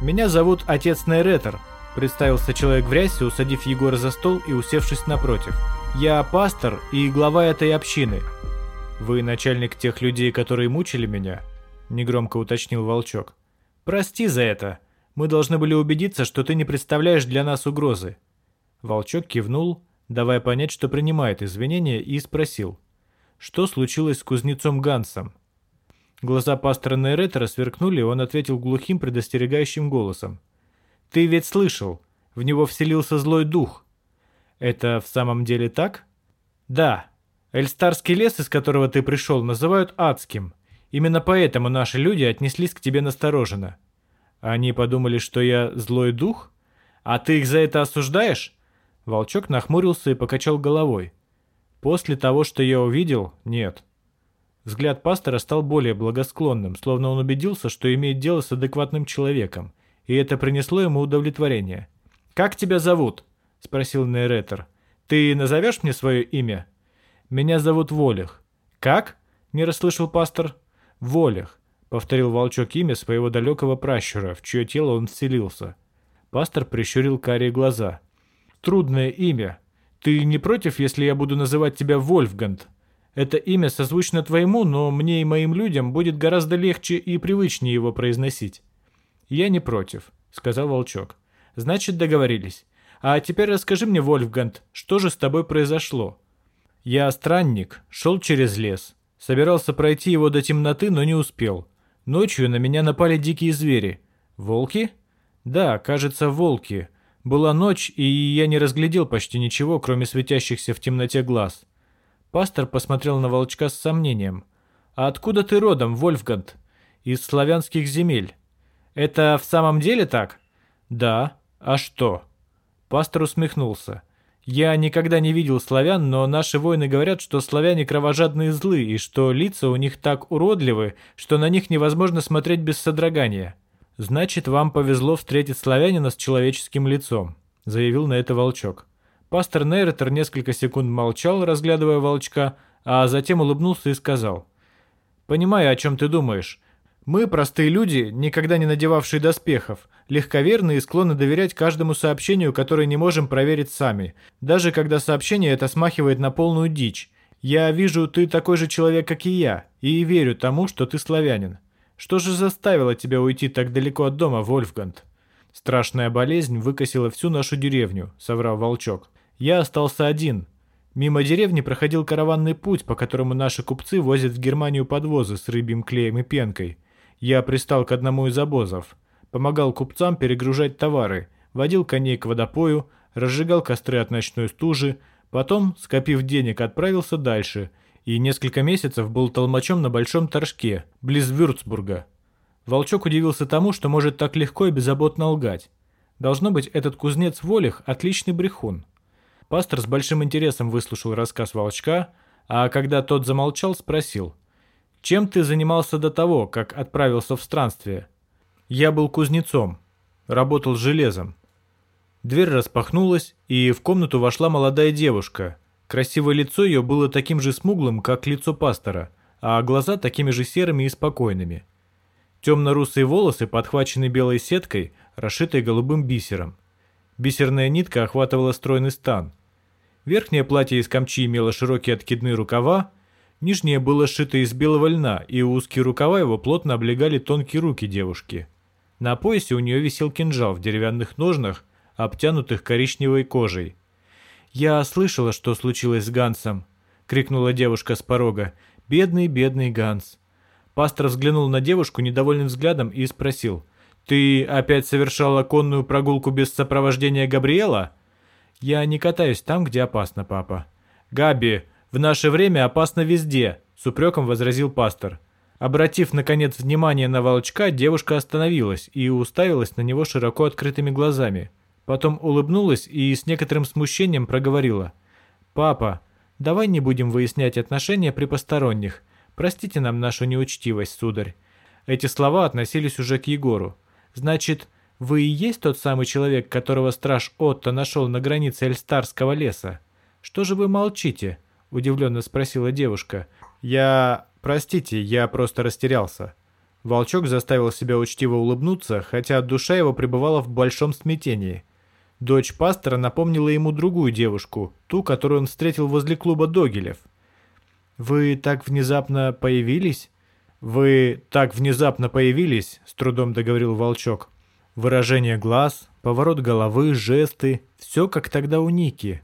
«Меня зовут отец Нейретер», — представился человек в рясе, усадив Егора за стол и усевшись напротив. «Я пастор и глава этой общины». «Вы начальник тех людей, которые мучили меня?» — негромко уточнил Волчок. «Прости за это. Мы должны были убедиться, что ты не представляешь для нас угрозы». Волчок кивнул, давая понять, что принимает извинения, и спросил. «Что случилось с кузнецом Гансом?» Глаза пастора Нейретера сверкнули, и он ответил глухим, предостерегающим голосом. «Ты ведь слышал, в него вселился злой дух». «Это в самом деле так?» «Да. Эльстарский лес, из которого ты пришел, называют адским. Именно поэтому наши люди отнеслись к тебе настороженно». «Они подумали, что я злой дух? А ты их за это осуждаешь?» Волчок нахмурился и покачал головой. «После того, что я увидел, нет». Взгляд пастора стал более благосклонным, словно он убедился, что имеет дело с адекватным человеком, и это принесло ему удовлетворение. «Как тебя зовут?» – спросил Нейретер. «Ты назовешь мне свое имя?» «Меня зовут Волех». «Как?» – не расслышал пастор. «Волех», – повторил волчок имя своего далекого пращура, в чье тело он вселился. Пастор прищурил карие глаза. «Трудное имя. Ты не против, если я буду называть тебя Вольфганд?» Это имя созвучно твоему, но мне и моим людям будет гораздо легче и привычнее его произносить». «Я не против», — сказал Волчок. «Значит, договорились. А теперь расскажи мне, Вольфганд, что же с тобой произошло?» «Я странник, шел через лес. Собирался пройти его до темноты, но не успел. Ночью на меня напали дикие звери. Волки?» «Да, кажется, волки. Была ночь, и я не разглядел почти ничего, кроме светящихся в темноте глаз. Пастор посмотрел на волчка с сомнением. «А откуда ты родом, Вольфганд?» «Из славянских земель». «Это в самом деле так?» «Да. А что?» Пастор усмехнулся. «Я никогда не видел славян, но наши воины говорят, что славяне кровожадные злы, и что лица у них так уродливы, что на них невозможно смотреть без содрогания. Значит, вам повезло встретить славянина с человеческим лицом», — заявил на это волчок. Пастор Нейретер несколько секунд молчал, разглядывая волчка, а затем улыбнулся и сказал. «Понимаю, о чем ты думаешь. Мы, простые люди, никогда не надевавшие доспехов, легковерны и склонны доверять каждому сообщению, которое не можем проверить сами, даже когда сообщение это смахивает на полную дичь. Я вижу, ты такой же человек, как и я, и верю тому, что ты славянин. Что же заставило тебя уйти так далеко от дома, Вольфганд?» «Страшная болезнь выкосила всю нашу деревню», — соврал волчок. Я остался один. Мимо деревни проходил караванный путь, по которому наши купцы возят в Германию подвозы с рыбьим клеем и пенкой. Я пристал к одному из обозов. Помогал купцам перегружать товары, водил коней к водопою, разжигал костры от ночной стужи, потом, скопив денег, отправился дальше и несколько месяцев был толмачом на Большом Торжке, близ Вюрцбурга. Волчок удивился тому, что может так легко и беззаботно лгать. Должно быть, этот кузнец Волих – отличный брехун. Пастор с большим интересом выслушал рассказ волчка, а когда тот замолчал, спросил, «Чем ты занимался до того, как отправился в странствие?» «Я был кузнецом, работал с железом». Дверь распахнулась, и в комнату вошла молодая девушка. Красивое лицо ее было таким же смуглым, как лицо пастора, а глаза такими же серыми и спокойными. Темно-русые волосы, подхваченные белой сеткой, расшитой голубым бисером. Бисерная нитка охватывала стройный стан. Верхнее платье из камчи имело широкие откидные рукава, нижнее было сшито из белого льна, и узкие рукава его плотно облегали тонкие руки девушки. На поясе у нее висел кинжал в деревянных ножнах, обтянутых коричневой кожей. «Я слышала, что случилось с Гансом», — крикнула девушка с порога. «Бедный, бедный Ганс». Пастор взглянул на девушку недовольным взглядом и спросил. «Ты опять совершала конную прогулку без сопровождения Габриэла?» «Я не катаюсь там, где опасно, папа». «Габи, в наше время опасно везде», — с упреком возразил пастор. Обратив, наконец, внимание на волчка, девушка остановилась и уставилась на него широко открытыми глазами. Потом улыбнулась и с некоторым смущением проговорила. «Папа, давай не будем выяснять отношения при посторонних. Простите нам нашу неучтивость, сударь». Эти слова относились уже к Егору. «Значит, вы и есть тот самый человек, которого страж Отто нашел на границе Эльстарского леса? Что же вы молчите?» – удивленно спросила девушка. «Я... простите, я просто растерялся». Волчок заставил себя учтиво улыбнуться, хотя душа его пребывала в большом смятении. Дочь пастора напомнила ему другую девушку, ту, которую он встретил возле клуба Догилев. «Вы так внезапно появились?» «Вы так внезапно появились», — с трудом договорил Волчок. Выражение глаз, поворот головы, жесты — все как тогда у Ники.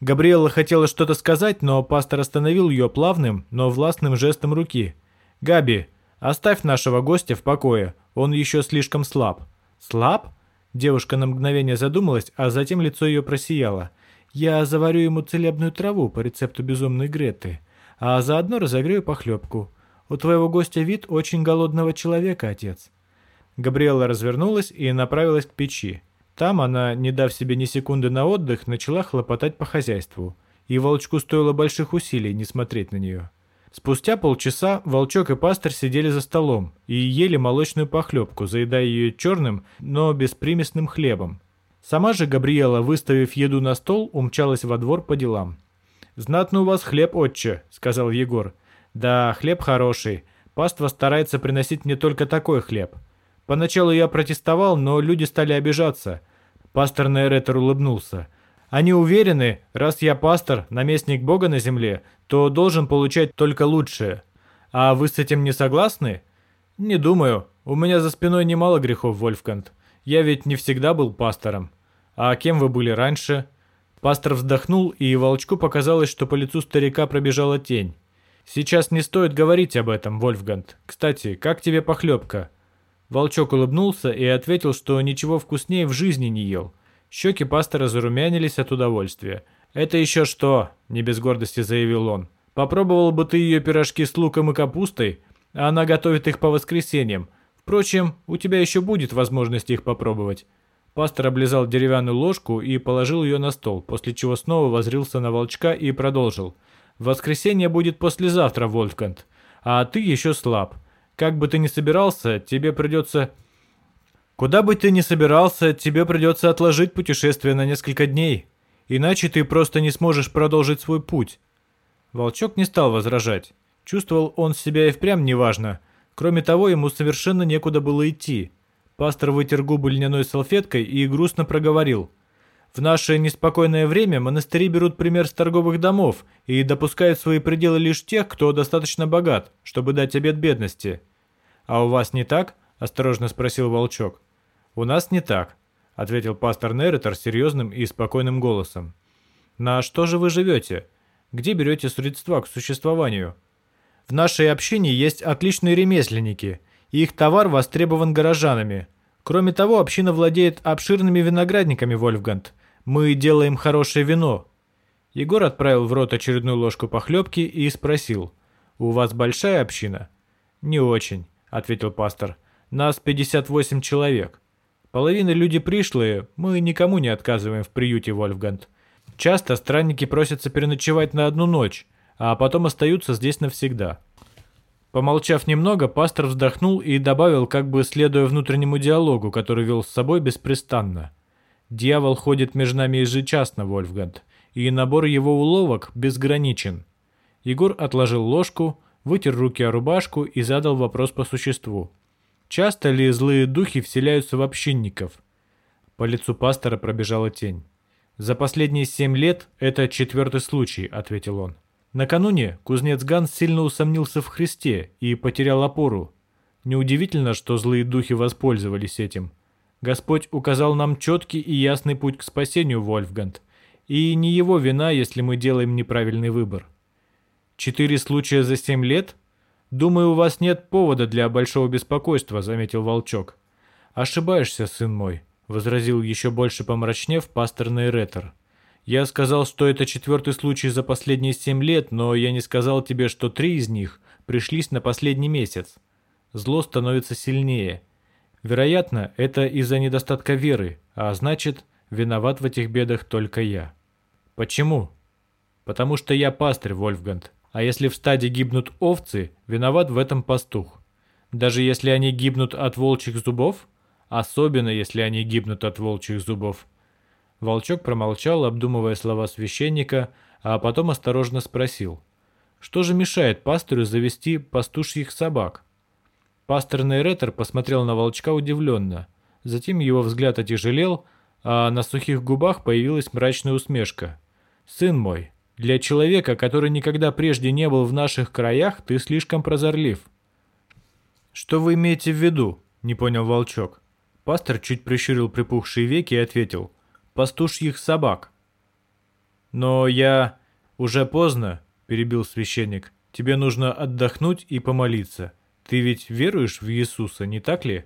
Габриэла хотела что-то сказать, но пастор остановил ее плавным, но властным жестом руки. «Габи, оставь нашего гостя в покое, он еще слишком слаб». «Слаб?» Девушка на мгновение задумалась, а затем лицо ее просияло. «Я заварю ему целебную траву по рецепту безумной Греты, а заодно разогрею похлебку. У твоего гостя вид очень голодного человека, отец». Габриэла развернулась и направилась к печи. Там она, не дав себе ни секунды на отдых, начала хлопотать по хозяйству. И волчку стоило больших усилий не смотреть на нее. Спустя полчаса волчок и пастор сидели за столом и ели молочную похлебку, заедая ее черным, но беспримесным хлебом. Сама же Габриэла, выставив еду на стол, умчалась во двор по делам. «Знатно у вас хлеб, отче», — сказал Егор. «Да, хлеб хороший. Паства старается приносить мне только такой хлеб. Поначалу я протестовал, но люди стали обижаться. Пастор Нейретер улыбнулся. Они уверены, раз я пастор, наместник Бога на земле, то должен получать только лучшее. А вы с этим не согласны? Не думаю. У меня за спиной немало грехов, Вольфганг. Я ведь не всегда был пастором. А кем вы были раньше? Пастор вздохнул, и волчку показалось, что по лицу старика пробежала тень. «Сейчас не стоит говорить об этом, Вольфганг. Кстати, как тебе похлебка?» Волчок улыбнулся и ответил, что ничего вкуснее в жизни не ел. Щеки пастора зарумянились от удовольствия. «Это еще что?» – не без гордости заявил он. «Попробовал бы ты ее пирожки с луком и капустой, а она готовит их по воскресеньям. Впрочем, у тебя еще будет возможность их попробовать». Пастор облизал деревянную ложку и положил ее на стол, после чего снова возрился на волчка и продолжил. «Воскресенье будет послезавтра, Вольфганг, а ты еще слаб. Как бы ты ни собирался, тебе придется... Куда бы ты ни собирался, тебе придется отложить путешествие на несколько дней. Иначе ты просто не сможешь продолжить свой путь. Волчок не стал возражать. Чувствовал он себя и впрямь неважно. Кроме того, ему совершенно некуда было идти. Пастор вытер губы льняной салфеткой и грустно проговорил – в наше неспокойное время монастыри берут пример с торговых домов и допускают свои пределы лишь тех, кто достаточно богат, чтобы дать обет бедности. «А у вас не так?» – осторожно спросил Волчок. «У нас не так», – ответил пастор Неретор серьезным и спокойным голосом. «На что же вы живете? Где берете средства к существованию?» «В нашей общине есть отличные ремесленники, и их товар востребован горожанами. Кроме того, община владеет обширными виноградниками, Вольфганг – мы делаем хорошее вино». Егор отправил в рот очередную ложку похлебки и спросил. «У вас большая община?» «Не очень», — ответил пастор. «Нас 58 человек. Половина люди пришлые, мы никому не отказываем в приюте, Вольфганг. Часто странники просятся переночевать на одну ночь, а потом остаются здесь навсегда». Помолчав немного, пастор вздохнул и добавил, как бы следуя внутреннему диалогу, который вел с собой беспрестанно. Дьявол ходит между нами ежечасно, Вольфганг, и набор его уловок безграничен. Егор отложил ложку, вытер руки о рубашку и задал вопрос по существу. Часто ли злые духи вселяются в общинников? По лицу пастора пробежала тень. «За последние семь лет это четвертый случай», — ответил он. Накануне кузнец Ганс сильно усомнился в Христе и потерял опору. Неудивительно, что злые духи воспользовались этим — Господь указал нам четкий и ясный путь к спасению, Вольфганг, и не его вина, если мы делаем неправильный выбор. Четыре случая за семь лет? Думаю, у вас нет повода для большого беспокойства, заметил Волчок. Ошибаешься, сын мой, возразил еще больше помрачнев пасторный ретор. Я сказал, что это четвертый случай за последние семь лет, но я не сказал тебе, что три из них пришлись на последний месяц. Зло становится сильнее – Вероятно, это из-за недостатка веры, а значит, виноват в этих бедах только я. Почему? Потому что я пастырь, Вольфганг. А если в стаде гибнут овцы, виноват в этом пастух. Даже если они гибнут от волчьих зубов? Особенно, если они гибнут от волчьих зубов. Волчок промолчал, обдумывая слова священника, а потом осторожно спросил. Что же мешает пастырю завести пастушьих собак? Пастор Нейретер посмотрел на волчка удивленно. Затем его взгляд отяжелел, а на сухих губах появилась мрачная усмешка. «Сын мой, для человека, который никогда прежде не был в наших краях, ты слишком прозорлив». «Что вы имеете в виду?» – не понял волчок. Пастор чуть прищурил припухшие веки и ответил. «Пастушьих собак». «Но я...» «Уже поздно», – перебил священник. «Тебе нужно отдохнуть и помолиться. Ты ведь веруешь в Иисуса, не так ли?»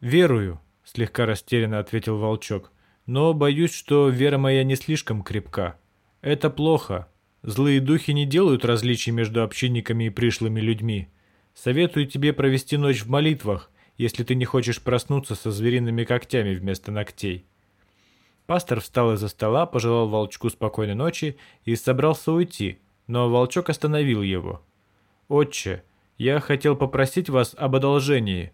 «Верую», – слегка растерянно ответил волчок. «Но боюсь, что вера моя не слишком крепка. Это плохо. Злые духи не делают различий между общинниками и пришлыми людьми. Советую тебе провести ночь в молитвах, если ты не хочешь проснуться со звериными когтями вместо ногтей». Пастор встал из-за стола, пожелал волчку спокойной ночи и собрался уйти, но волчок остановил его. «Отче, я хотел попросить вас об одолжении».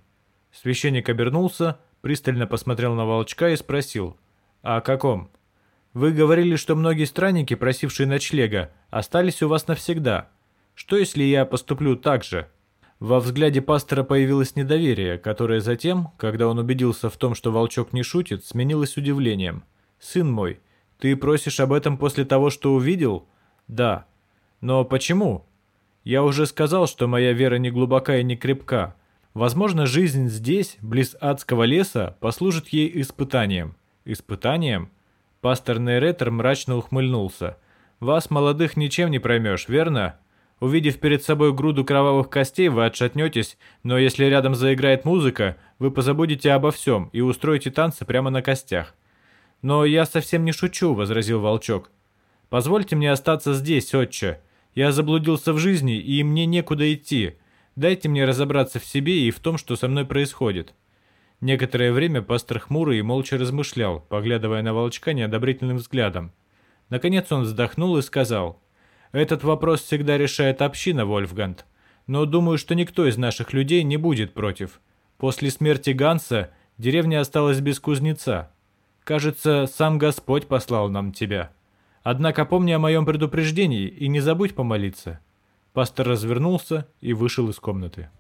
Священник обернулся, пристально посмотрел на волчка и спросил, «О каком?» «Вы говорили, что многие странники, просившие ночлега, остались у вас навсегда. Что, если я поступлю так же?» Во взгляде пастора появилось недоверие, которое затем, когда он убедился в том, что волчок не шутит, сменилось удивлением – «Сын мой, ты просишь об этом после того, что увидел?» «Да». «Но почему?» «Я уже сказал, что моя вера не глубока и не крепка. Возможно, жизнь здесь, близ адского леса, послужит ей испытанием». «Испытанием?» Пастор Нейретер мрачно ухмыльнулся. «Вас, молодых, ничем не проймешь, верно?» Увидев перед собой груду кровавых костей, вы отшатнетесь, но если рядом заиграет музыка, вы позабудете обо всем и устроите танцы прямо на костях. «Но я совсем не шучу», — возразил волчок. «Позвольте мне остаться здесь, отче. Я заблудился в жизни, и мне некуда идти. Дайте мне разобраться в себе и в том, что со мной происходит». Некоторое время пастор хмурый и молча размышлял, поглядывая на волчка неодобрительным взглядом. Наконец он вздохнул и сказал, «Этот вопрос всегда решает община, Вольфганг. Но думаю, что никто из наших людей не будет против. После смерти Ганса деревня осталась без кузнеца. Кажется, сам Господь послал нам тебя. Однако помни о моем предупреждении и не забудь помолиться». Пастор развернулся и вышел из комнаты.